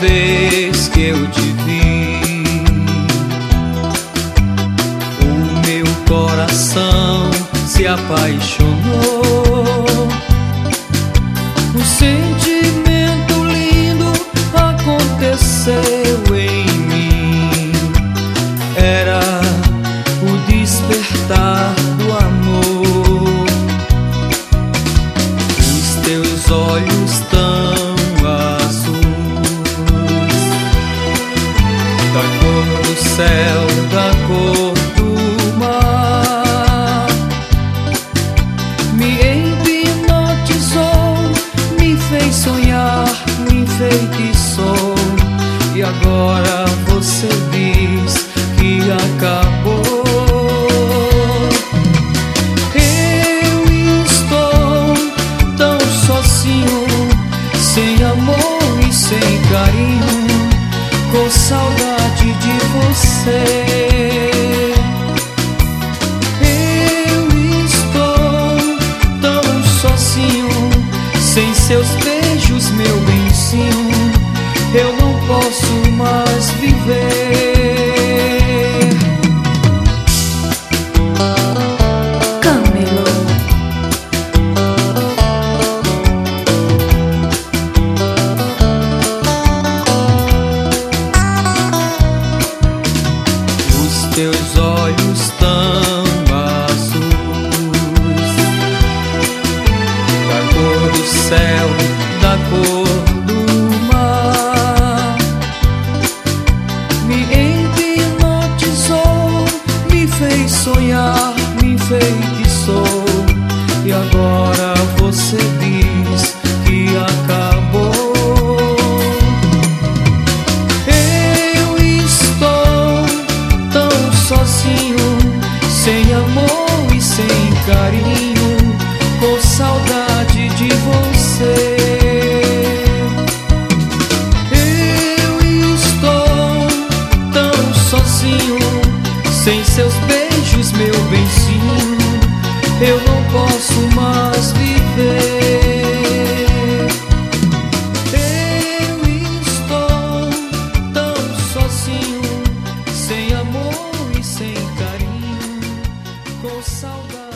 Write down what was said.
vez que eu te vi, o meu coração se apaixonou. Um sentimento lindo aconteceu agora você diz que acabou. Eu estou tão sozinho, sem amor e sem carinho, com saudade de você. Eu estou tão sozinho, sem seus beijos, meu bem. A cor do mar. Me hipnotizou, me fez sonhar, me fez enfeitiçou. E agora você diz que acabou. Eu estou tão sozinho, sem amor e sem carinho, com saudade. saudade.